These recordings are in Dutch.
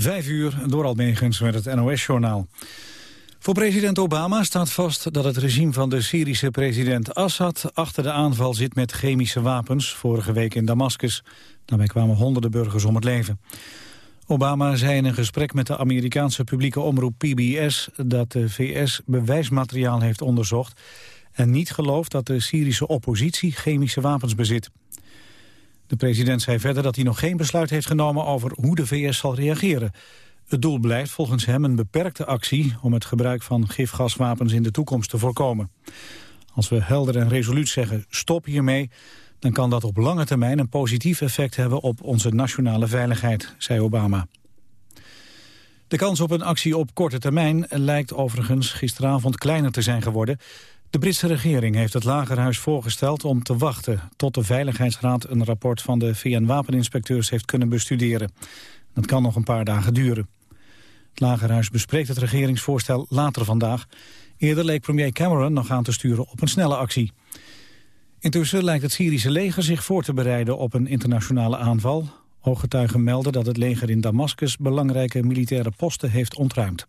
Vijf uur door Almegens met het NOS-journaal. Voor president Obama staat vast dat het regime van de Syrische president Assad... achter de aanval zit met chemische wapens, vorige week in Damascus. Daarbij kwamen honderden burgers om het leven. Obama zei in een gesprek met de Amerikaanse publieke omroep PBS... dat de VS bewijsmateriaal heeft onderzocht... en niet gelooft dat de Syrische oppositie chemische wapens bezit. De president zei verder dat hij nog geen besluit heeft genomen over hoe de VS zal reageren. Het doel blijft volgens hem een beperkte actie om het gebruik van gifgaswapens in de toekomst te voorkomen. Als we helder en resoluut zeggen stop hiermee, dan kan dat op lange termijn een positief effect hebben op onze nationale veiligheid, zei Obama. De kans op een actie op korte termijn lijkt overigens gisteravond kleiner te zijn geworden. De Britse regering heeft het Lagerhuis voorgesteld om te wachten... tot de Veiligheidsraad een rapport van de VN-wapeninspecteurs heeft kunnen bestuderen. Dat kan nog een paar dagen duren. Het Lagerhuis bespreekt het regeringsvoorstel later vandaag. Eerder leek premier Cameron nog aan te sturen op een snelle actie. Intussen lijkt het Syrische leger zich voor te bereiden op een internationale aanval. Ooggetuigen melden dat het leger in Damascus belangrijke militaire posten heeft ontruimd.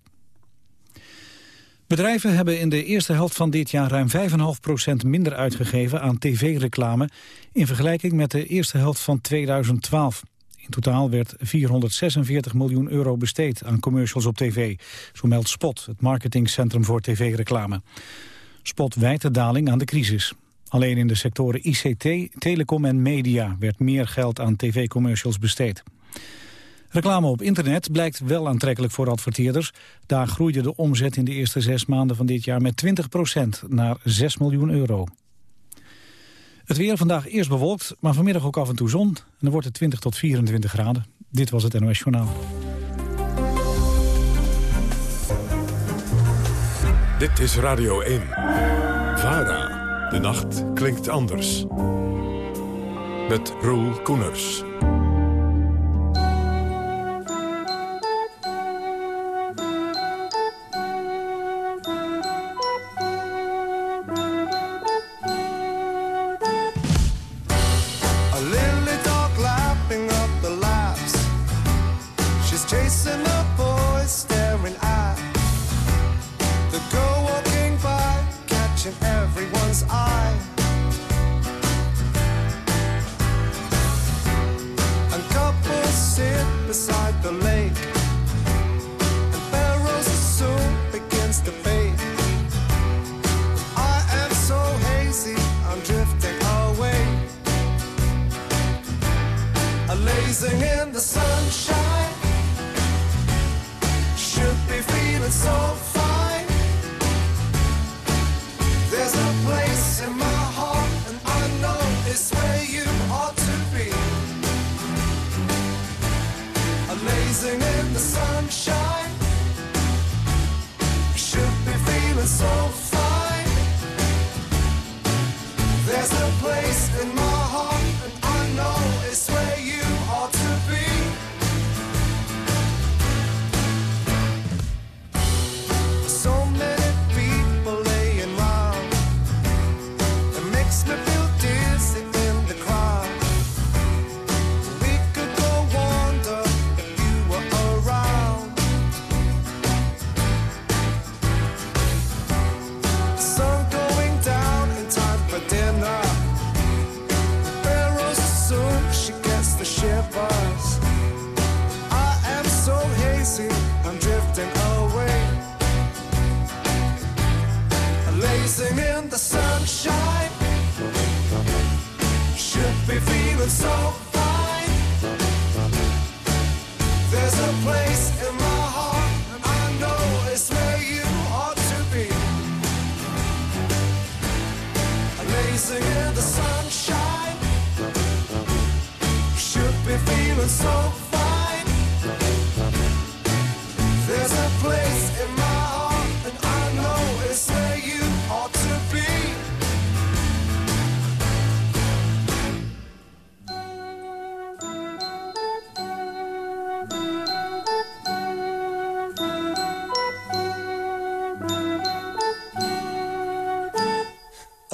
Bedrijven hebben in de eerste helft van dit jaar ruim 5,5% minder uitgegeven aan tv-reclame in vergelijking met de eerste helft van 2012. In totaal werd 446 miljoen euro besteed aan commercials op tv. Zo meldt Spot, het marketingcentrum voor tv-reclame. Spot wijt de daling aan de crisis. Alleen in de sectoren ICT, telecom en media werd meer geld aan tv-commercials besteed. Reclame op internet blijkt wel aantrekkelijk voor adverteerders. Daar groeide de omzet in de eerste zes maanden van dit jaar met 20% naar 6 miljoen euro. Het weer vandaag eerst bewolkt, maar vanmiddag ook af en toe zon. En dan wordt het 20 tot 24 graden. Dit was het NOS Journaal. Dit is Radio 1. VARA. De nacht klinkt anders. Met Roel Koeners.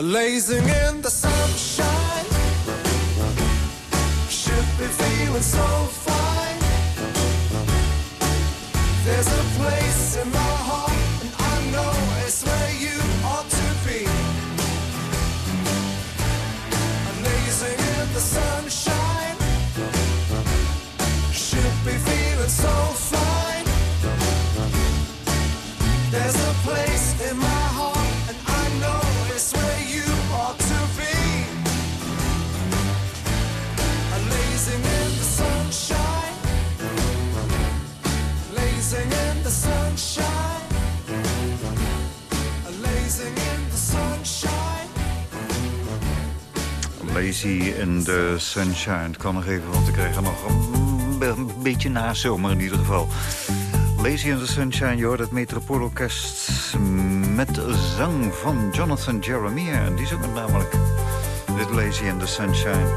Lazing. Lazy in the Sunshine. Het kan nog even, want ik krijg er nog een, een beetje na zomer in ieder geval. Lazy in the Sunshine, je hoort het Metropoolorkest met zang van Jonathan Jeremiah. En die zongen namelijk dit Lazy in the Sunshine.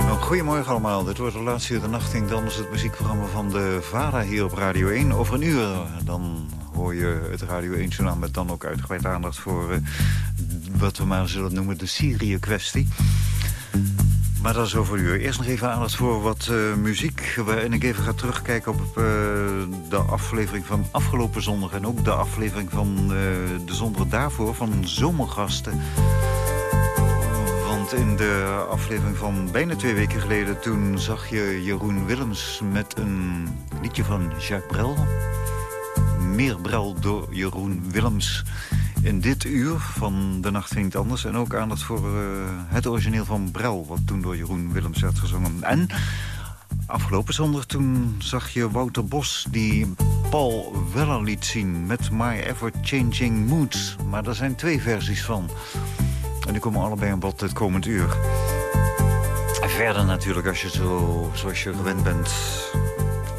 Nou, goedemorgen allemaal. Dit wordt de laatste uur de nacht. Dan is het muziekprogramma van de VARA hier op Radio 1. Over een uur dan hoor je het Radio 1-journaal... met dan ook uitgebreid aandacht voor eh, wat we maar zullen noemen de Syrië-kwestie. Maar dat is over uur. Eerst nog even aandacht voor wat eh, muziek. Waarin ik even ga terugkijken op eh, de aflevering van afgelopen zondag... en ook de aflevering van eh, de zondag daarvoor van Zomergasten. Want in de aflevering van bijna twee weken geleden... toen zag je Jeroen Willems met een liedje van Jacques Brel. Meer Brel door Jeroen Willems. In dit uur van De Nacht Ging Het Anders. En ook aandacht voor eh, het origineel van Brel... wat toen door Jeroen Willems werd gezongen. En afgelopen zondag toen zag je Wouter Bos... die Paul Weller liet zien met My Ever Changing Moods. Maar er zijn twee versies van... En die komen allebei aan bod dit komend uur. En verder natuurlijk, als je zo, zoals je gewend bent...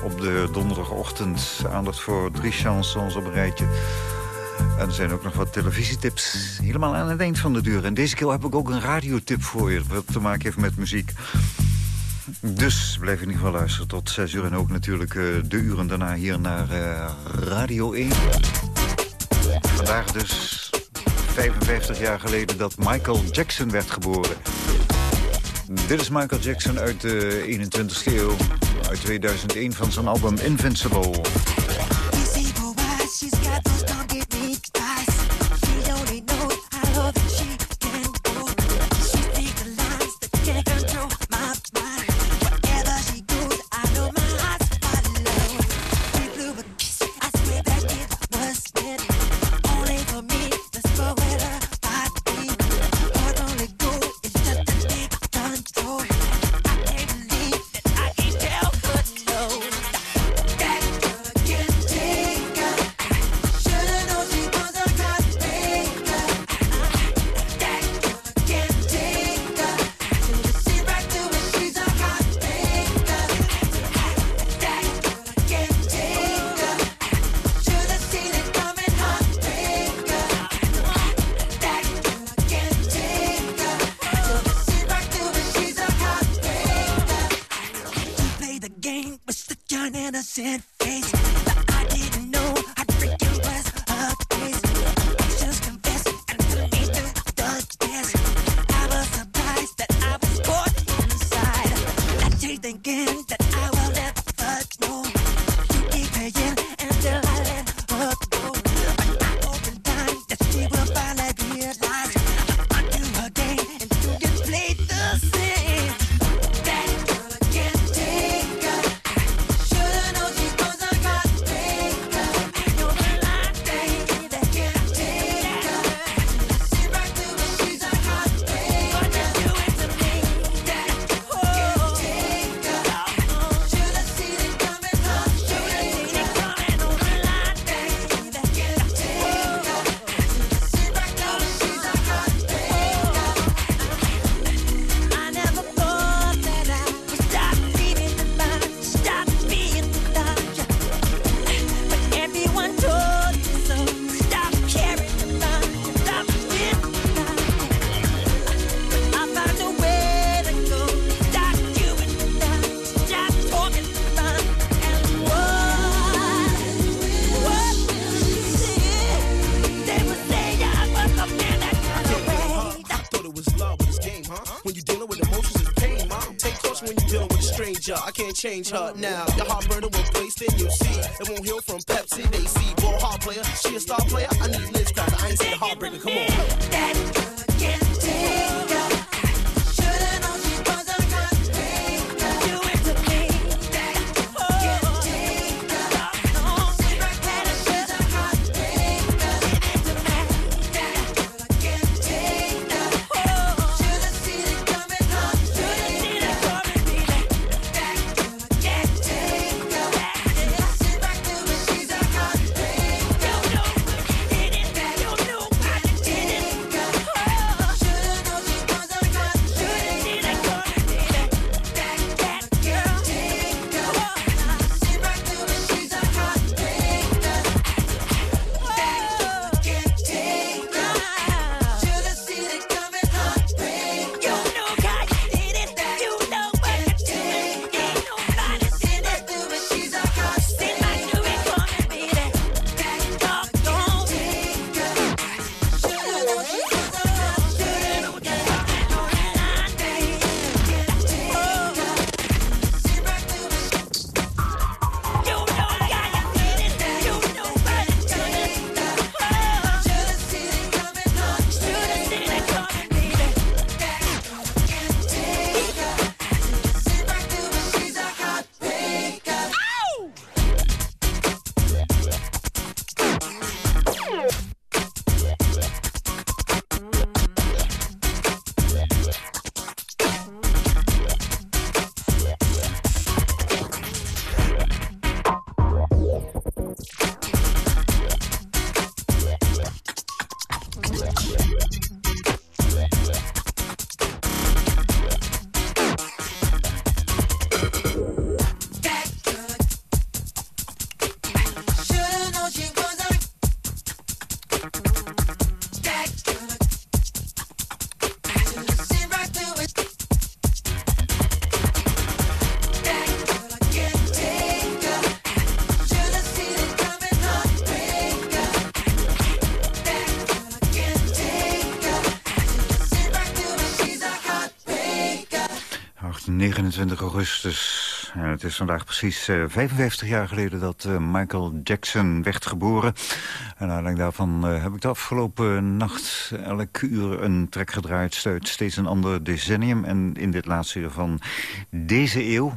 op de donderdagochtend aandacht voor drie chansons op een rijtje. En er zijn ook nog wat televisietips. Helemaal aan het eind van de duur. En deze keer heb ik ook een radiotip voor je... wat te maken heeft met muziek. Dus blijf in ieder geval luisteren tot 6 uur. En ook natuurlijk eh, de uren daarna hier naar eh, Radio 1. Vandaag dus 55 jaar geleden dat Michael Jackson werd geboren. Dit is Michael Jackson uit de 21ste eeuw. Uit 2001 van zijn album Invincible. She's got those don't get me eyes. Change her now. 29 augustus. En het is vandaag precies eh, 55 jaar geleden dat eh, Michael Jackson werd geboren. En aanleiding daarvan eh, heb ik de afgelopen nacht elk uur een trek gedraaid... steeds een ander decennium. En in dit laatste uur van deze eeuw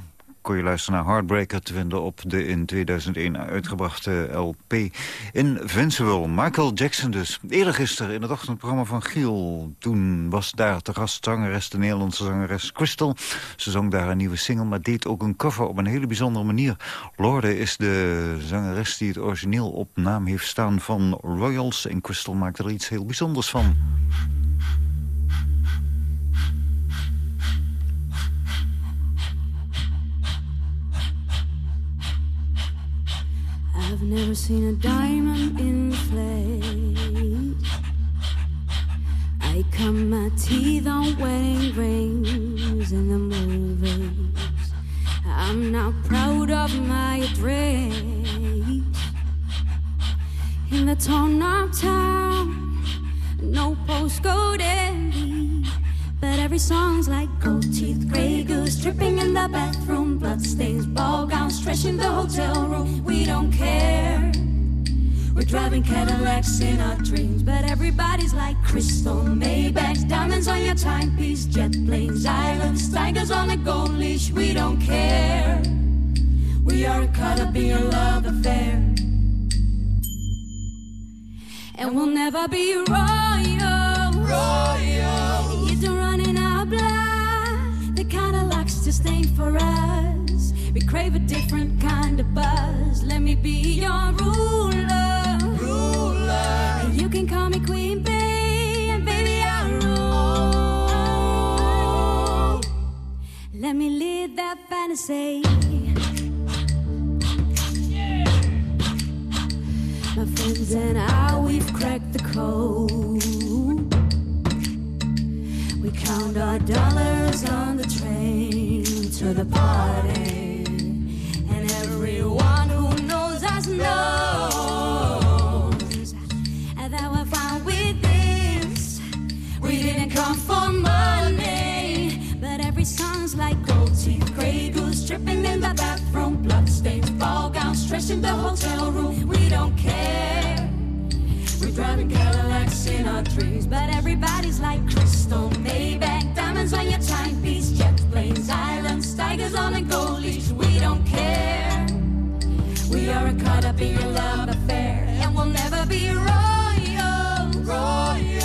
kon je luisteren naar Heartbreaker te vinden op de in 2001 uitgebrachte LP Invincible. Michael Jackson dus. Eerder gisteren in het ochtendprogramma van Giel. Toen was daar te gast zangeres, de Nederlandse zangeres Crystal. Ze zong daar een nieuwe single, maar deed ook een cover op een hele bijzondere manier. Lorde is de zangeres die het origineel op naam heeft staan van Royals. En Crystal maakte er iets heel bijzonders van. Never seen a diamond in inflate. I cut my teeth on wedding rings in the movies. I'm not proud of my address in the torn up town. No postcode envy, every song's like gold teeth, gray goose dripping in the bathroom, bloodstains, ball gowns, trashing the hotel room. We don't care. We're driving Cadillacs in our dreams, but everybody's like crystal Maybachs, diamonds on your timepiece, jet planes, islands, tigers on a gold leash. We don't care. We aren't caught up in your love affair, and we'll never be royal. Royal. For us. We crave a different kind of buzz. Let me be your ruler. Ruler. And you can call me Queen Bee, and baby I rule. Let me lead that fantasy. My friends and I, we've cracked the code. We count our dollars on the train to the party. And everyone who knows us knows that we're fine with this. We didn't come for money, but every song's like gold teeth, gray goose dripping in the bathroom, bloodstains, ball gowns, stressing the hotel room. We don't care. We're driving Cadillacs in our dreams, but everybody's like crystal Maybach, diamonds on your timepiece, jet planes, islands, tigers on a gold leash. We don't care. We aren't caught up in your love affair, and we'll never be royal. Royal.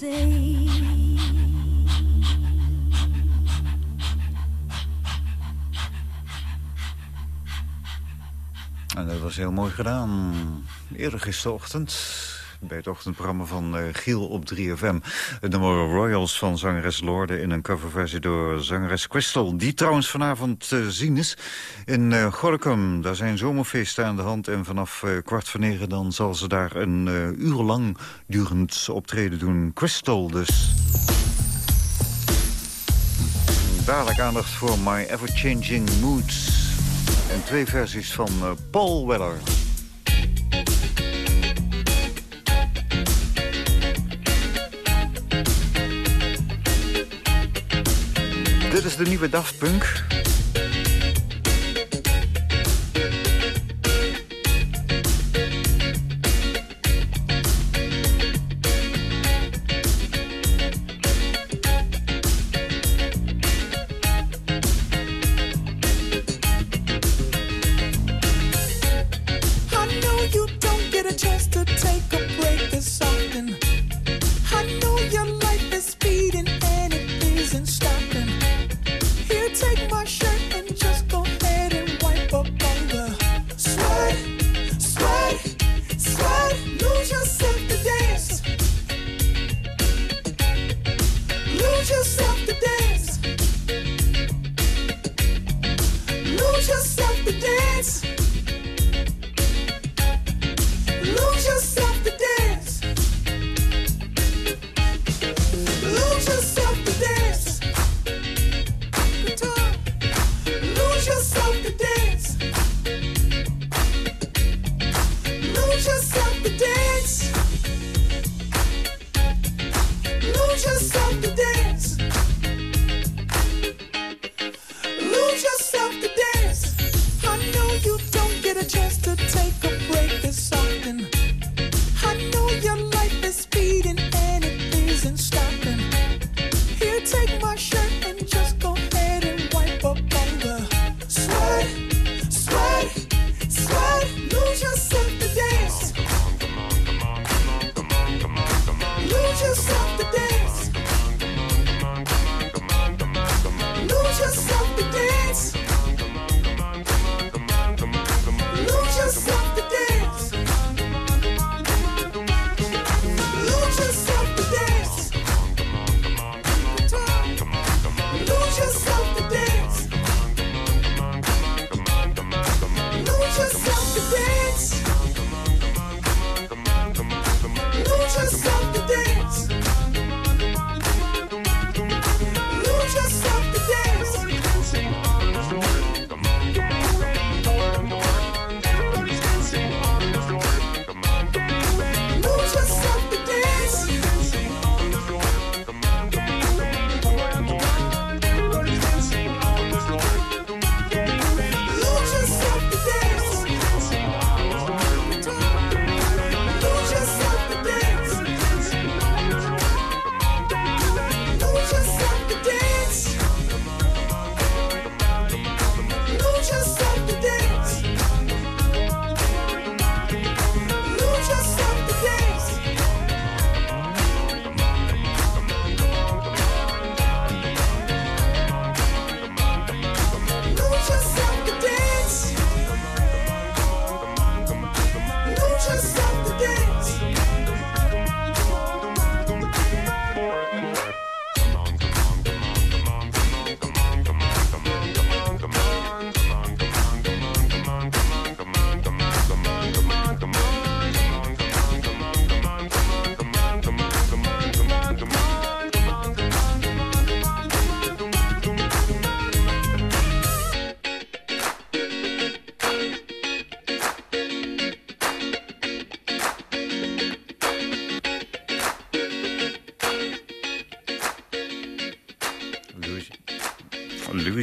En dat was heel mooi gedaan. Eerder gisterochtend bij het ochtendprogramma van eh, Giel op 3FM. Het nummer Royals van zangeres Lorde in een coverversie door zangeres Crystal. Die trouwens vanavond te zien is in uh, Gorkum. Daar zijn zomerfeesten aan de hand en vanaf eh, kwart voor negen dan zal ze daar een uh, uur lang durend optreden doen. Crystal dus. Dadelijk aandacht voor My Ever Changing Moods. En twee versies van uh, Paul Weller. Dit is de nieuwe Daft Punk.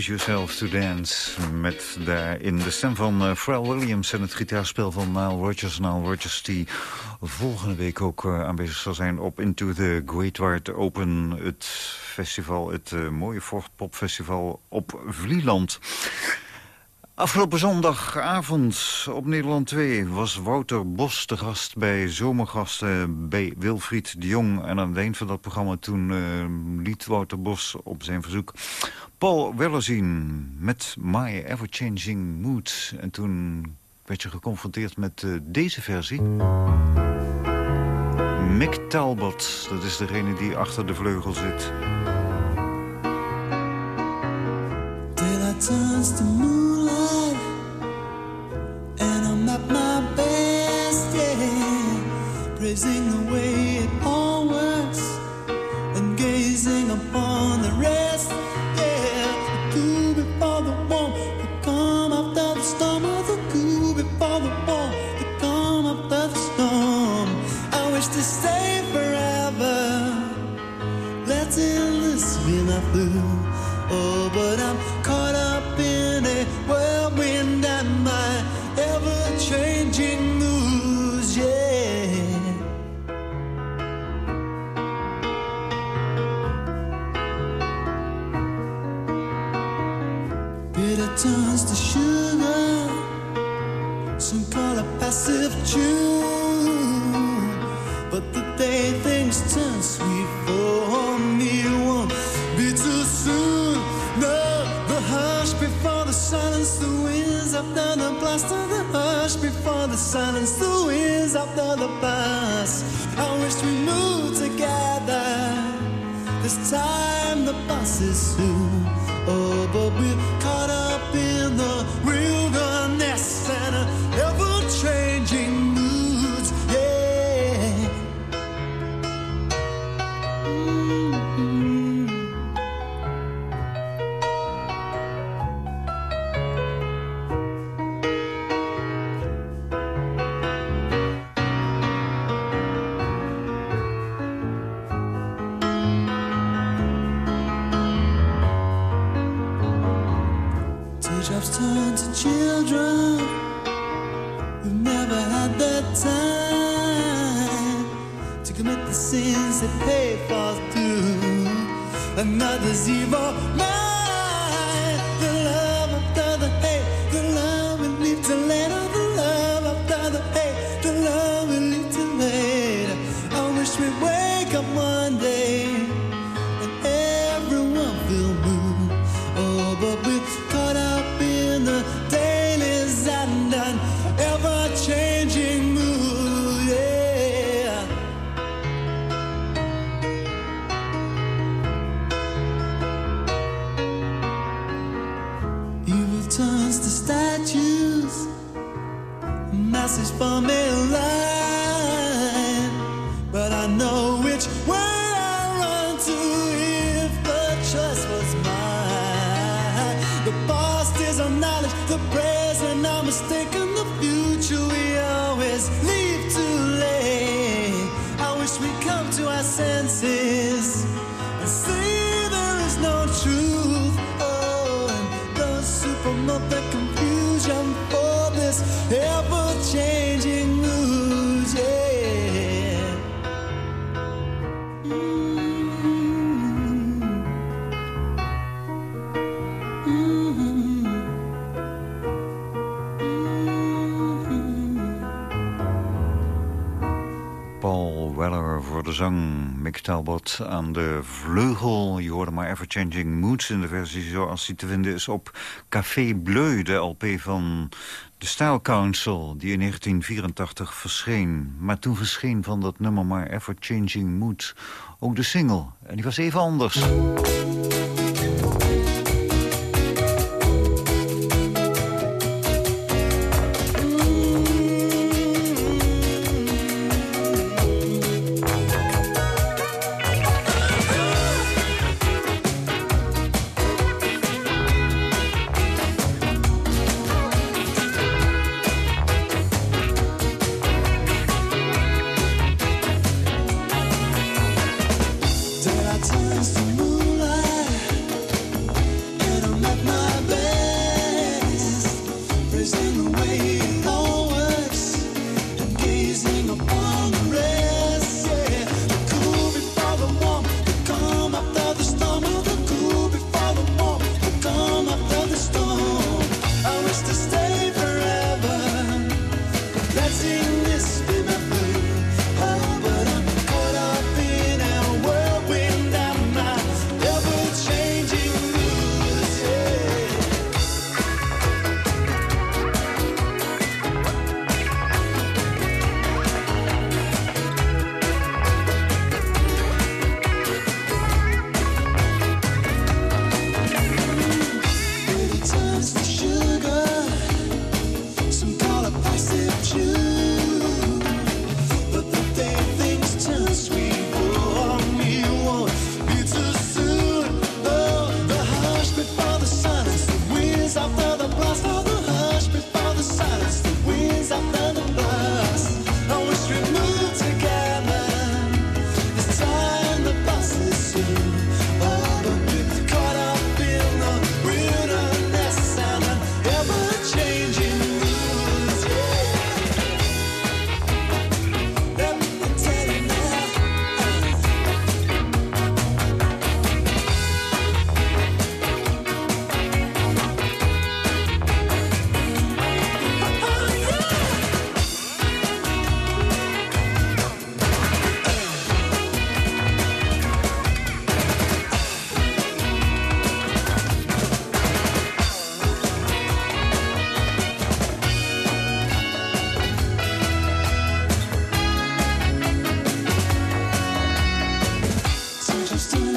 Yourself to Dance. Met daarin de stem van uh, Williams en het gitaarspel van Nile Rogers. Nile Rogers die volgende week ook eh, aanwezig zal zijn op Into the Great Wide Open. Het festival, het uh, mooie Pop festival op Vlieland. Afgelopen zondagavond op Nederland 2 was Wouter Bos te gast bij Zomergasten bij Wilfried de Jong. En aan het eind van dat programma toen eh, liet Wouter Bos op zijn verzoek Paul Weller zien met My Ever Changing Mood. En toen werd je geconfronteerd met eh, deze versie. Mick Talbot, dat is degene die achter de vleugel zit. Turns to. blazing the way for me. zang Mick Talbot aan de vleugel. Je hoorde maar Ever Changing Moods in de versie zoals die te vinden is op Café Bleu, de LP van de Style Council, die in 1984 verscheen. Maar toen verscheen van dat nummer maar Ever Changing Moods ook de single. En die was even anders. is in the way. still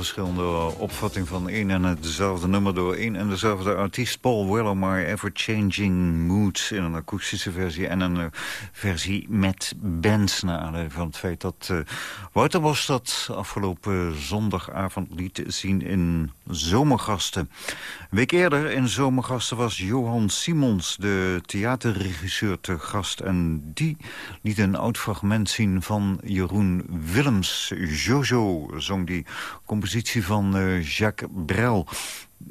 verschillende opvattingen van één en hetzelfde nummer... door één en dezelfde artiest, Paul Weller, Ever Changing Moods... in een akoestische versie en een eh, versie met bands... naar aanleiding van het feit dat uh, Wouter Bos dat afgelopen zondagavond liet zien in Zomergasten. Een week eerder in Zomergasten was Johan Simons, de theaterregisseur, te gast. En die liet een oud fragment zien van Jeroen Willems. Jojo zong die compositie van eh, Jacques Brel.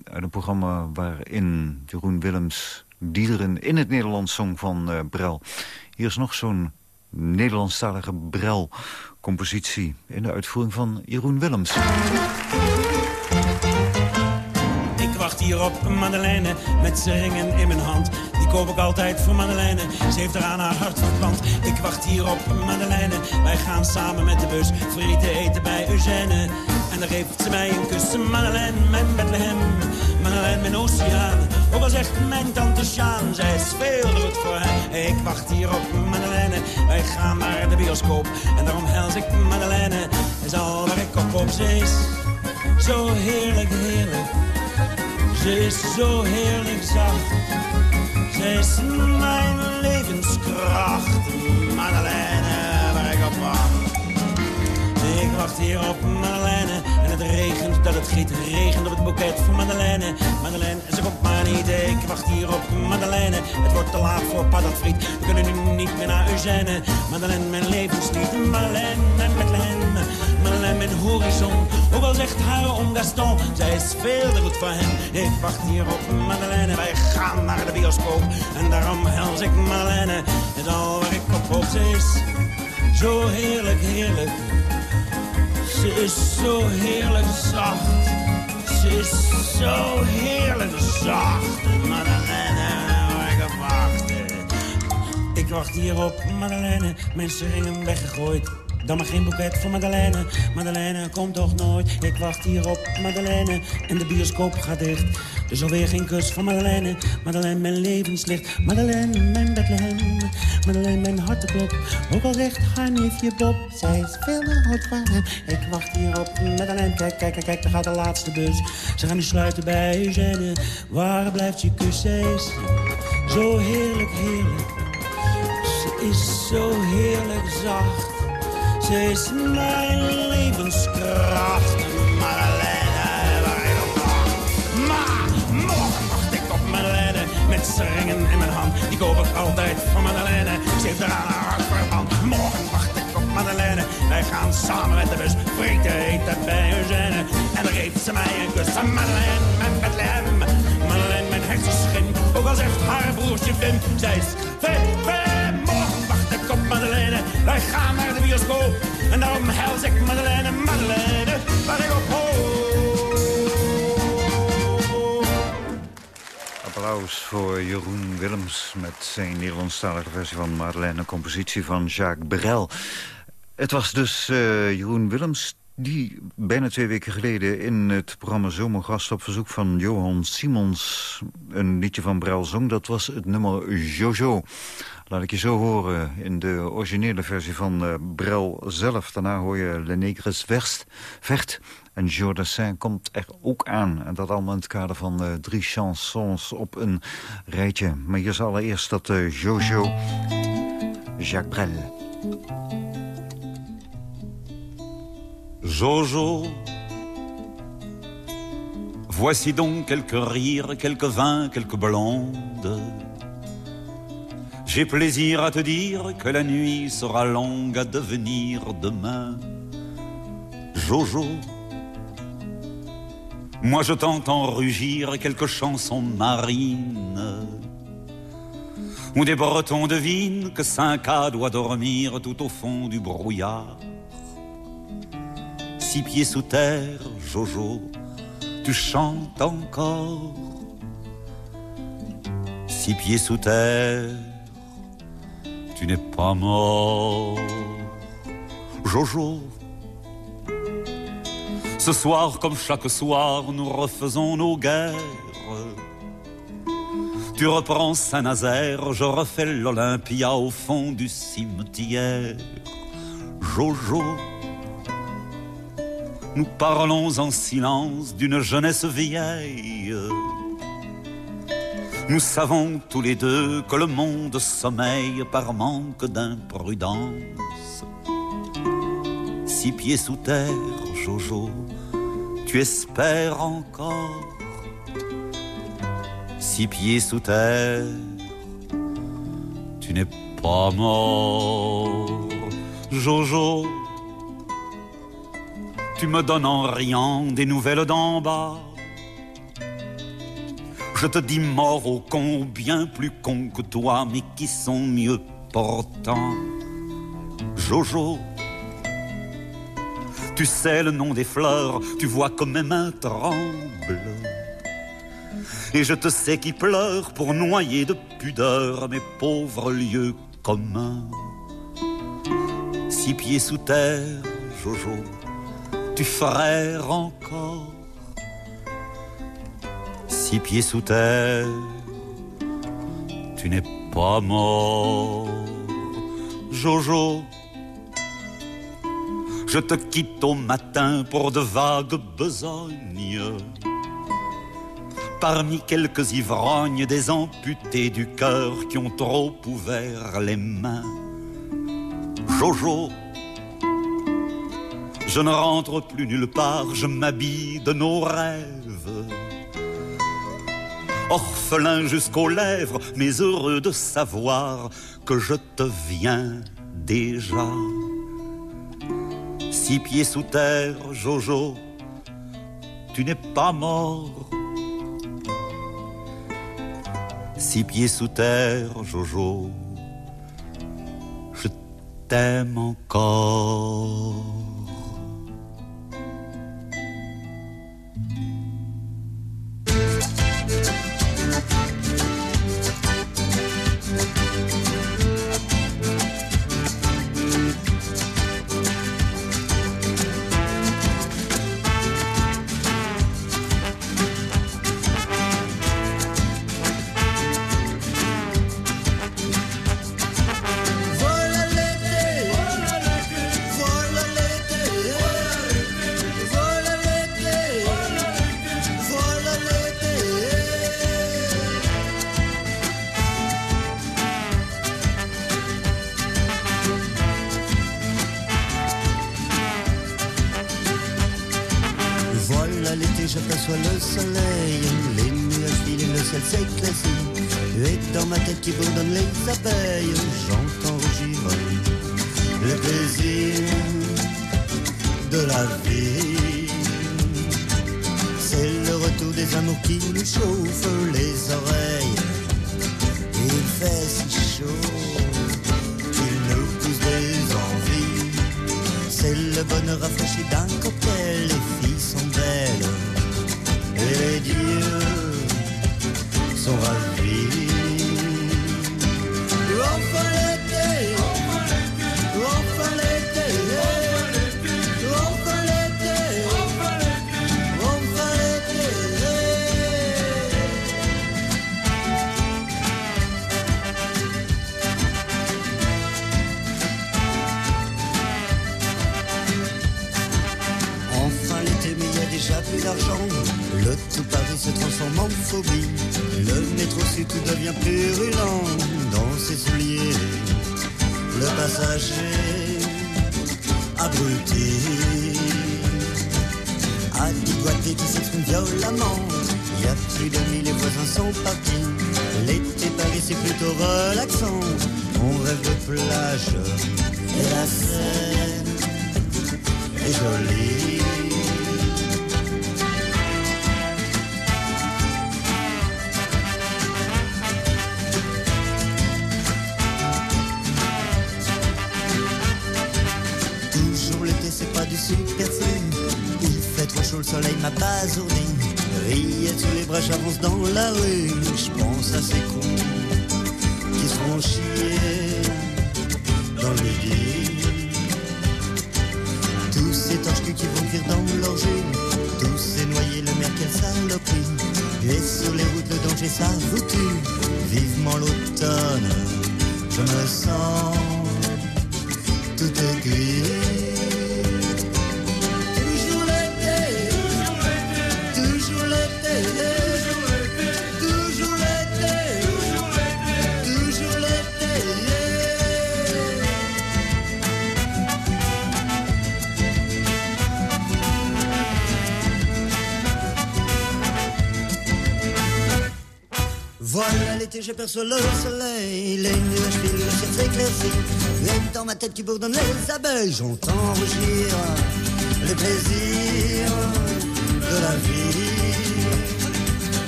Uit een programma waarin Jeroen Willems liederen in het Nederlands zong van eh, Brel. Hier is nog zo'n Nederlandstalige Brel-compositie... in de uitvoering van Jeroen Willems. Ik wacht hier op Madeleine met z'n ringen in mijn hand. Die koop ik altijd voor Madeleine. Ze heeft er aan haar hart verpand. Ik wacht hier op Madeleine. Wij gaan samen met de bus frieten eten bij Eugène. En dan geeft ze mij een kus. Madeleine, mijn Bethlehem. Madeleine, mijn oceaan. Ook zegt mijn tante Sjaan, zij is veel goed voor hem. Ik wacht hier op Madeleine. Wij gaan naar de bioscoop. En daarom hels ik Madeleine. Is al waar ik op hoop. Ze is zo heerlijk, heerlijk. Ze is zo heerlijk zacht. Ze is mijn levenskracht. Madeleine, waar ik op wacht. Ik wacht hier op Madeleine. Het regent, dat het giet. Regent op het boeket voor Madeleine. Madeleine, ze komt maar niet. Ik wacht hier op Madeleine. Het wordt te laat voor patatfriet. We kunnen nu niet meer naar Eugène. Madeleine, mijn levenslied. Madeleine, mijn Bethlehem. Madeleine, mijn horizon. Al zegt haar om Gaston. Zij is veel te goed voor hem. Ik wacht hier op Madeleine. Wij gaan naar de bioscoop. En daarom hels ik Madeleine. Het al waar ik op hoop. Ze is zo heerlijk, heerlijk. Ze is zo heerlijk zacht. Ze is zo heerlijk zacht. Madeleine, waar ik op wachtte. Ik wacht hier op Madeleine. Mensen ringen weggegooid. Dan maar geen boeket voor Madeleine. Madeleine komt toch nooit. Ik wacht hier op Madeleine. En de bioscoop gaat dicht. Dus alweer geen kus voor Madeleine. Madeleine, mijn levenslicht. Madeleine, mijn Bethlehem. Madeleine, mijn harteklop. Ook al zegt haar neefje Bob. Zij is veel te oud voor hem. Ik wacht hier op Madeleine. Kijk, kijk, kijk, kijk, daar gaat de laatste bus. Ze gaan nu sluiten bij Eugène. Waar blijft je kus? Zij zo heerlijk, heerlijk. Ze is zo heerlijk zacht. Ze is mijn levenskracht. Ik op wacht. Maar morgen wacht ik op Madeleine. Met z'n ringen in mijn hand. Die koop ik altijd van Madeleine. Ze heeft eraan haar hart. Morgen wacht ik op Madeleine. Wij gaan samen met de bus. Vreten eten bij Eugène. En dan geeft ze mij een kus. Madeleine, mijn Bethlehem. Madeleine, mijn hersenschim. Ook al zegt haar broertje Wim. Zij is Vim, Vim. Wij gaan naar de bioscoop. En daarom hels ik Madeleine, Madeleine. Waar ik op hoop. Applaus voor Jeroen Willems met zijn Nederlandstalige versie van Madeleine, compositie van Jacques Brel. Het was dus eh, Jeroen Willems die bijna twee weken geleden in het programma Zomergast op verzoek van Johan Simons een liedje van Brel zong. Dat was het nummer Jojo. Laat ik je zo horen in de originele versie van eh, Brel zelf. Daarna hoor je Le Negres Verst, Vecht. En Jodassin komt er ook aan. En dat allemaal in het kader van eh, drie chansons op een rijtje. Maar hier is allereerst dat eh, Jojo, Jacques Brel. Jojo, voici donc quelques rires, quelques vins, quelques blondes. J'ai plaisir à te dire que la nuit sera longue à devenir demain. Jojo, moi je t'entends rugir quelques chansons marines. Où des Bretons devinent que Cinq-A doit dormir tout au fond du brouillard. Six pieds sous terre, Jojo, tu chantes encore. Six pieds sous terre, tu n'es pas mort. Jojo, ce soir comme chaque soir, nous refaisons nos guerres. Tu reprends Saint-Nazaire, je refais l'Olympia au fond du cimetière. Jojo, nous parlons en silence d'une jeunesse vieille. Nous savons tous les deux que le monde sommeille par manque d'imprudence. Six pieds sous terre, Jojo, tu espères encore. Six pieds sous terre, tu n'es pas mort, Jojo. Tu me donnes en riant des nouvelles d'en bas. Je te dis mort au con, bien plus con que toi, mais qui sont mieux portants? Jojo, tu sais le nom des fleurs, tu vois que mes mains tremblent. Et je te sais qui pleure pour noyer de pudeur mes pauvres lieux communs. Six pieds sous terre, Jojo, tu frères encore. Six pieds sous terre, tu n'es pas mort. Jojo, je te quitte au matin pour de vagues besognes. Parmi quelques ivrognes, des amputés du cœur qui ont trop ouvert les mains. Jojo, je ne rentre plus nulle part, je m'habille de nos rêves. Orphelin jusqu'aux lèvres, mais heureux de savoir que je te viens déjà. Six pieds sous terre, Jojo, tu n'es pas mort. Six pieds sous terre, Jojo, je t'aime encore. fesses chaudes qui nous poussent des envies. C'est le bonheur rafraîchi d'un cocktail se transforme en phobie. Le métro sud tout devient purulent dans ses souliers. Le passager abruti a du doigté qui s'exprime violemment. Il y a plus mille, les voisins sont partis. L'été Paris c'est plutôt relaxant. On rêve de plage et la Seine est jolie. Soleil m'a basourdi. Rillettes sous les bras, j'avance dans la rue. Je pense à ces cons qui se font chier dans le lit. Tous ces torches qui vont cuire dans leur jus. Tous ces noyés, le mer, quelle saloperie. Et sur les routes, le danger, ça vous tue. Vivement l'automne, je me sens j'aperçois le soleil, les nuages filent, le ciel s'éclaircit. Et dans ma tête qui bourdonne les abeilles, j'entends rougir le plaisir de la vie.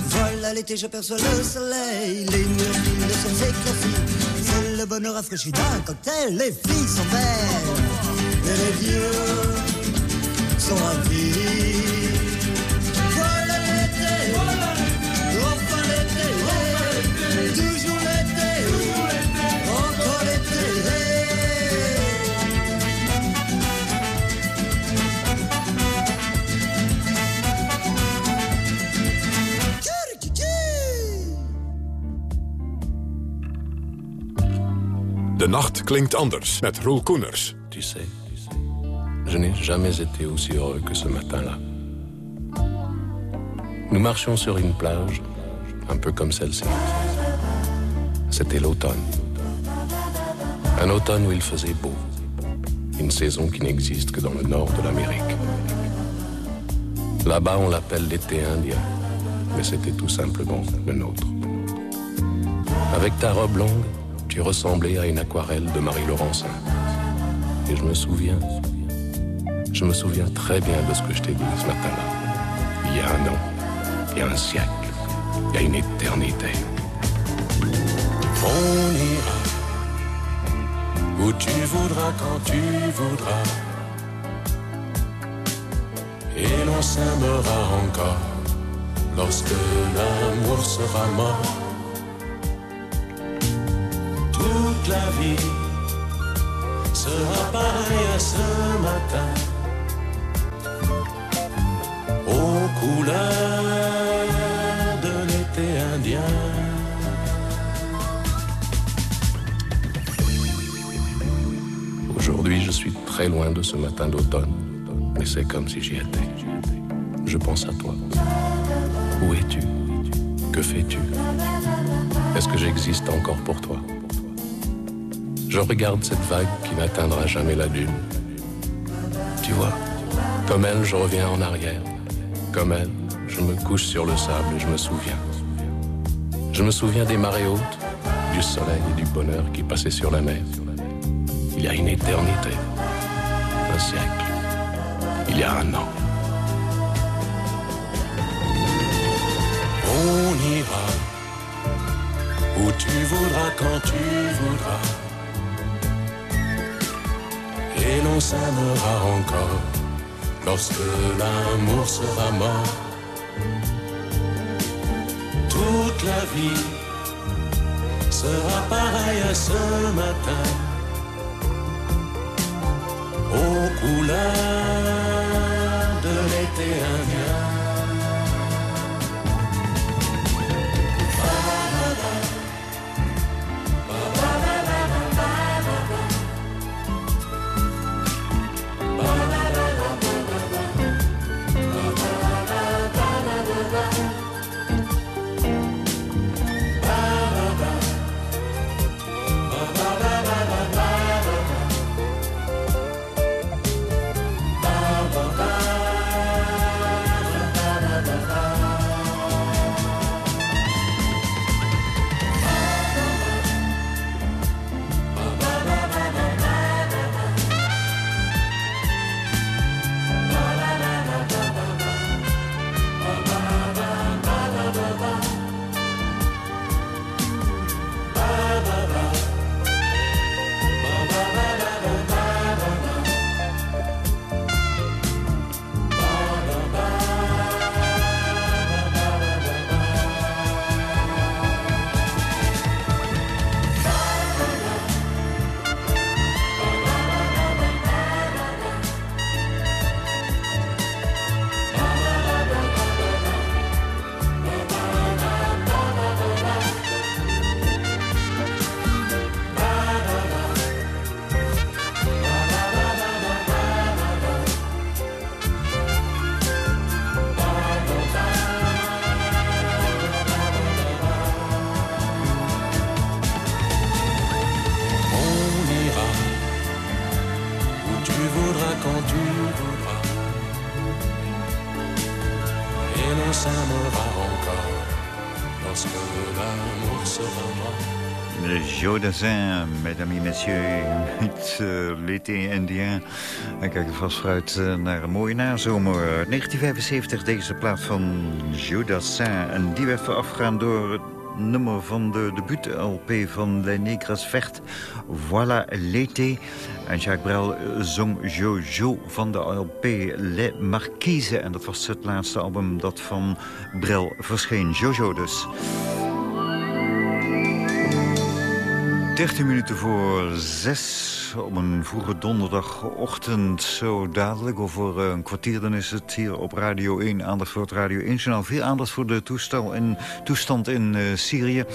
Voilà l'été, j'aperçois le soleil, les nuages filent, le ciel s'éclaircit. C'est le bonheur rafraîchi d'un cocktail, les filles sont belles, et les vieux sont ravis. De nacht klinkt anders met Roel Koeners. Tu sais, je n'ai jamais été aussi heureux que ce matin-là. Nous marchions sur une plage, un peu comme celle-ci. C'était l'automne. Un automne où il faisait beau. Une saison qui n'existe que dans le nord de l'Amérique. Là-bas, on l'appelle l'été indien, mais c'était tout simplement le nôtre. Avec ta robe longue, tu ressemblais à une aquarelle de Marie Laurencin. Et je me souviens, je me souviens très bien de ce que je t'ai dit ce matin-là. Il y a un an, il y a un siècle, il y a une éternité. On ira où tu voudras quand tu voudras. Et l'on s'aimera encore lorsque l'amour sera mort. Toute la vie sera pareille à ce matin. Aux couleurs de l'été indien. Aujourd'hui, je suis très loin de ce matin d'automne, mais c'est comme si j'y étais. Je pense à toi. Où es-tu? Que fais-tu? Est-ce que j'existe encore pour toi? Je regarde cette vague qui n'atteindra jamais la dune. Tu vois, comme elle, je reviens en arrière. Comme elle, je me couche sur le sable et je me souviens. Je me souviens des marées hautes, du soleil et du bonheur qui passaient sur la mer. Il y a une éternité, un siècle, il y a un an. On ira où tu voudras quand tu voudras. Et l'on s'aimera encore lorsque l'amour sera mort. Toute la vie sera pareille à ce matin. Aux couleurs de l'été. Jodassin, mesdames et messieurs, met uh, l'été indien. En kijken vast vooruit uh, naar een mooie nazomer. 1975, deze plaat van Jodassin. En die werd voorafgegaan door het nummer van de debuut-LP van Les Negras Vecht. Voilà l'été. En Jacques Brel zong Jojo van de LP Les Marquises. En dat was het laatste album dat van Brel verscheen. Jojo dus. 13 minuten voor 6 op een vroege donderdagochtend. Zo dadelijk, over een kwartier, dan is het hier op Radio 1. Aandacht voor het Radio 1-journaal. Veel aandacht voor de toestel in, toestand in uh, Syrië.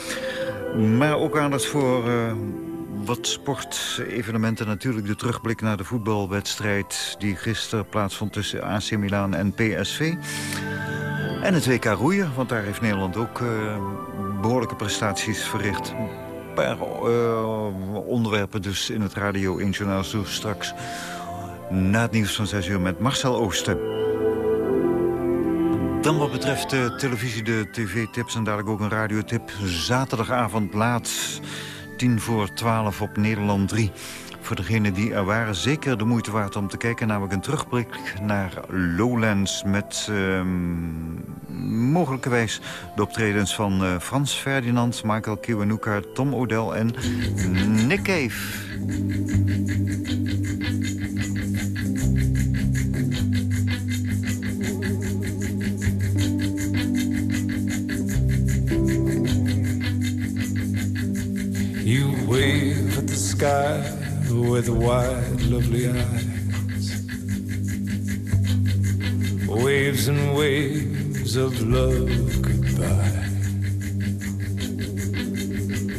Maar ook aandacht voor uh, wat sportevenementen. Natuurlijk de terugblik naar de voetbalwedstrijd... die gisteren plaatsvond tussen AC Milan en PSV. En het WK roeien, want daar heeft Nederland ook behoorlijke prestaties verricht paar uh, onderwerpen dus in het Radio 1 Journaal. Zo straks na het nieuws van 6 uur met Marcel Oosten. Dan wat betreft de televisie, de tv-tips en dadelijk ook een radiotip. Zaterdagavond laat, tien voor 12 op Nederland 3 voor degenen die er waren zeker de moeite waard om te kijken. Namelijk een terugblik naar Lowlands met uh, mogelijkerwijs de optredens van uh, Frans Ferdinand, Michael Kiwanuka, Tom O'Dell en Nick Cave. You wave at the sky with wide, lovely eyes. Waves and waves of love goodbye.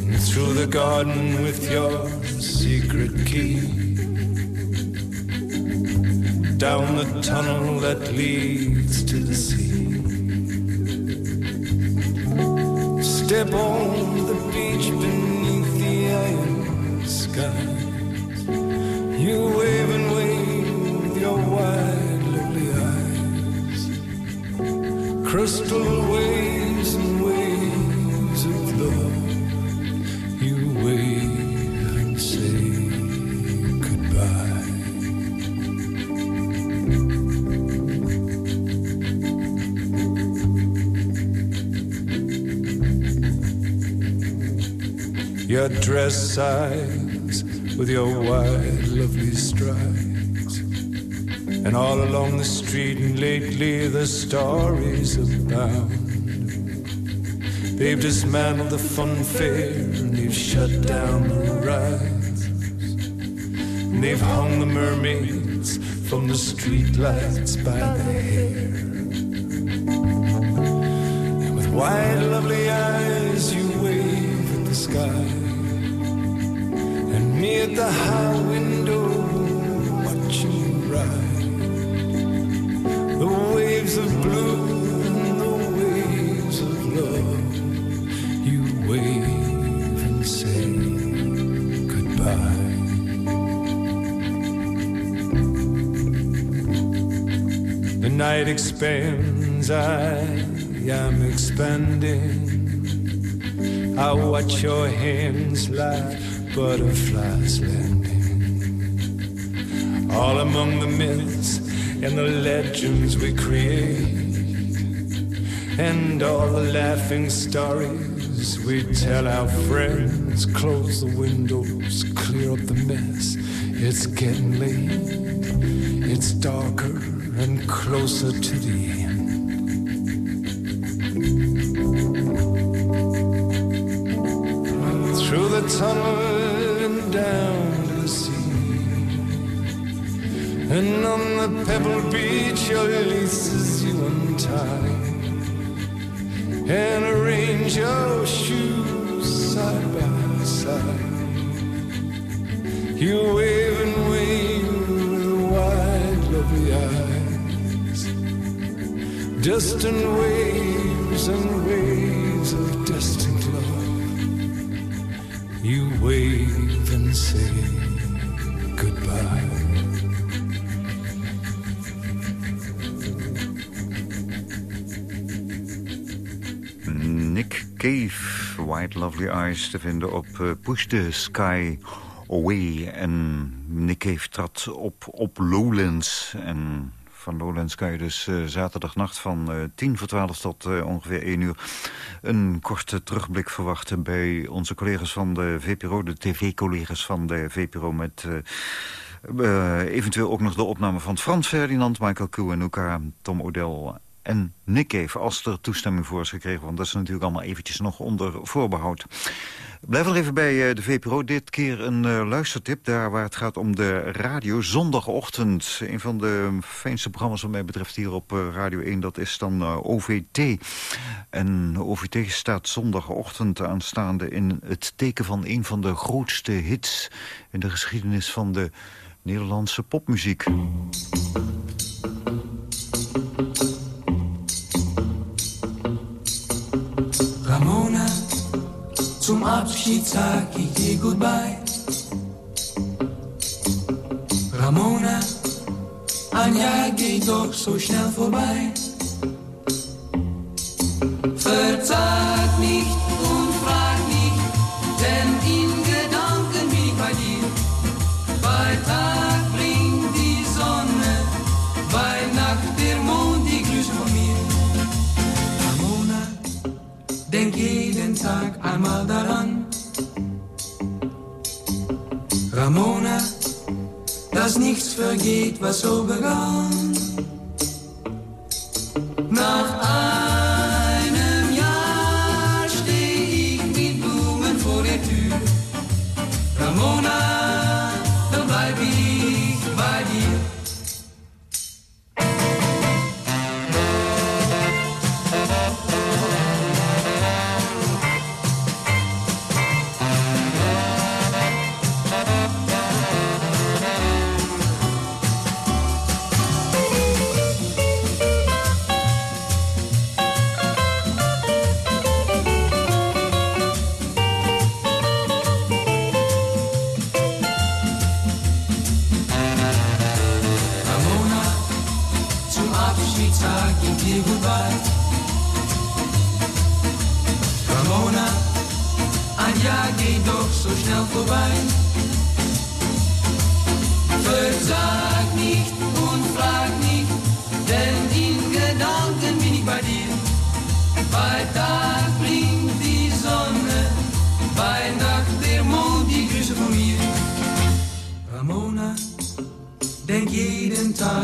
And through the garden with your secret key. Down the tunnel that leads to the sea. Step on the beach beneath the iron sky. You wave and wave with your wide, lovely eyes. crystal waves and waves of love. You wave and say goodbye. Your dress sighs with your wide, lovely strides. And all along the street, and lately the stories abound. They've dismantled the fun fair, and they've shut down the rides. And they've hung the mermaids from the streetlights by the hair. And with wide, lovely eyes, you wave at the sky. And me at the high night expands, I am expanding. I watch your hands like butterflies landing. All among the myths and the legends we create. And all the laughing stories we tell our friends. Close the windows, clear up the mess. It's getting late. It's darker and closer to the end. Pebble beach, your laces you untie. And arrange your shoes side by side. You wave and wave with wide, lovely eyes. Distant waves and waves of distant love. You wave and say Cave, White Lovely Eyes, te vinden op eh, Push the Sky Away. En Nick Cave trad op, op Lowlands. En van Lowlands kan je dus eh, zaterdagnacht van eh 10 voor 12 tot eh, ongeveer 1 uur... een korte terugblik verwachten bij onze collega's van de VPRO... de tv-collega's van de VPRO met... eh, eh, eventueel ook nog de opname van Frans Ferdinand, Michael Kiwanuka, Tom O'Dell en Nick Cave, als er toestemming voor is gekregen. Want dat is natuurlijk allemaal eventjes nog onder voorbehoud. Blijf nog even bij eh, de VPRO. Dit keer een eh, luistertip, daar waar het gaat om de radio. Zondagochtend, een van de fijnste programma's wat mij betreft hier op eh, Radio 1. Dat is dan OVT. En OVT staat zondagochtend aanstaande in het teken van een van de grootste hits... in de geschiedenis van de Nederlandse popmuziek. Abschied goodbye. Ramona, ein Jahr geht doch so schnell vorbei. Vergeht, was so begann.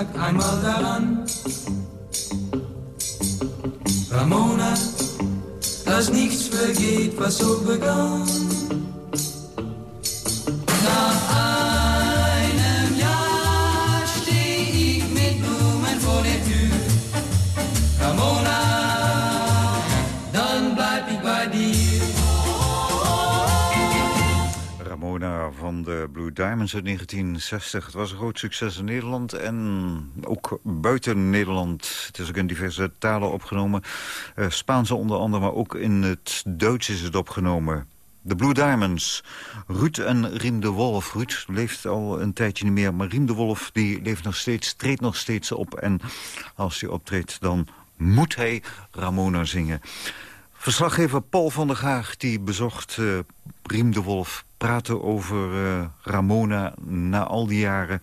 Jeden Tag einmal daran. Ramona, dass nichts vergeht, was so begann. De Blue Diamonds uit 1960. Het was een groot succes in Nederland en ook buiten Nederland. Het is ook in diverse talen opgenomen. Uh, Spaanse onder andere, maar ook in het Duits is het opgenomen. De Blue Diamonds. Ruud en Riem de Wolf. Ruud leeft al een tijdje niet meer, maar Riem de Wolf die leeft nog steeds, treedt nog steeds op. En als hij optreedt, dan moet hij Ramona zingen. Verslaggever Paul van der Gaag die bezocht uh, Riem de Wolf... praten over uh, Ramona na al die jaren...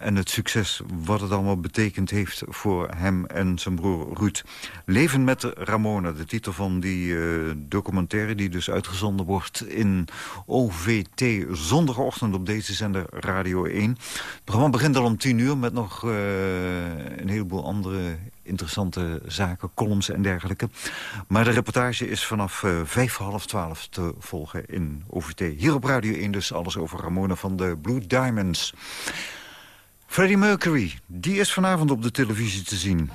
en het succes wat het allemaal betekend heeft voor hem en zijn broer Ruud. Leven met Ramona, de titel van die uh, documentaire... die dus uitgezonden wordt in OVT zondagochtend op deze zender Radio 1. Het programma begint al om tien uur met nog uh, een heleboel andere interessante zaken, columns en dergelijke. Maar de reportage is vanaf uh, vijf, half twaalf te volgen in OVT. Hier op Radio 1 dus alles over Ramona van de Blue Diamonds. Freddie Mercury, die is vanavond op de televisie te zien.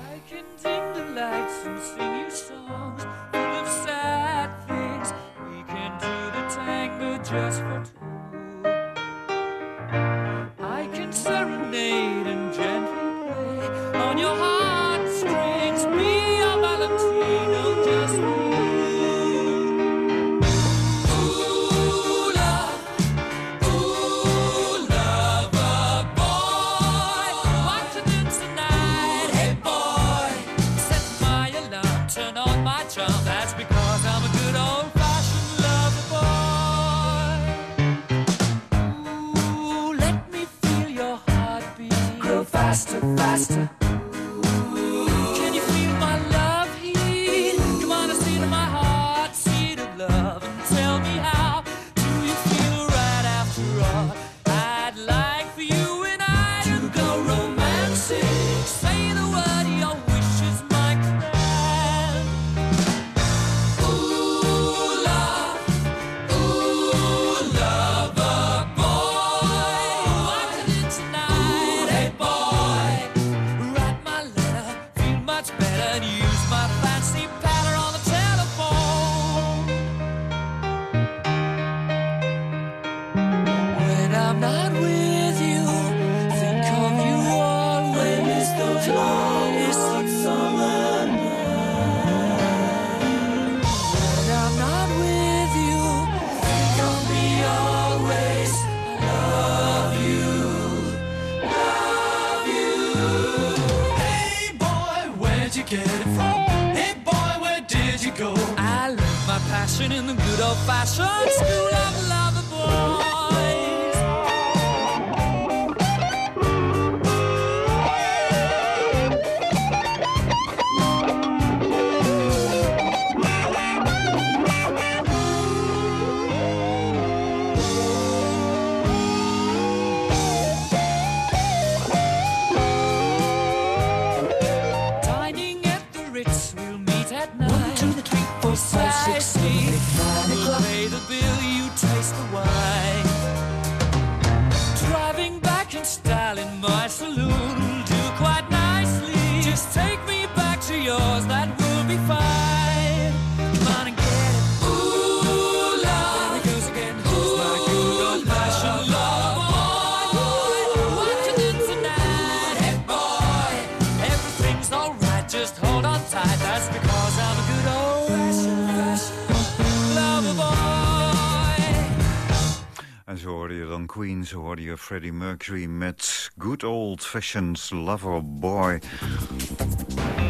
Zo hoorde je Freddie Mercury met Good Old Fashioned Lover Boy.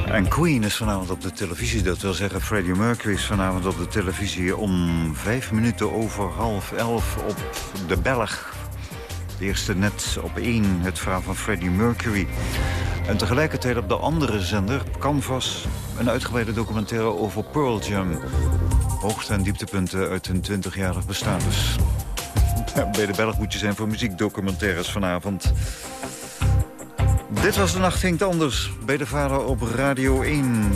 En Queen is vanavond op de televisie. Dat wil zeggen, Freddie Mercury is vanavond op de televisie... om vijf minuten over half elf op de Belg. De eerste net op één, het verhaal van Freddie Mercury. En tegelijkertijd op de andere zender, Canvas... een uitgebreide documentaire over Pearl Jam. Hoogte- en dieptepunten uit hun 20-jarig bestaan. Dus bij de Belg moet je zijn voor muziekdocumentaires vanavond. Dit was de nacht ging anders bij de vader op Radio 1.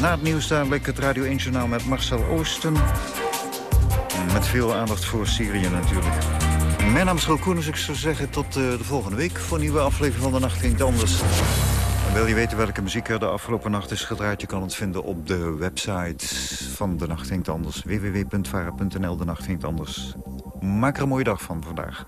Na het nieuws dadelijk het Radio 1-journaal met Marcel Oosten. Met veel aandacht voor Syrië natuurlijk. Mijn naam is Roel Koenens. Ik zou zeggen tot uh, de volgende week voor een nieuwe aflevering van De Nacht Ging Anders. En wil je weten welke muziek er de afgelopen nacht is gedraaid... je kan het vinden op de website van De Nacht Ging Anders. www.vara.nl De Nacht Ging Anders. Maak er een mooie dag van vandaag.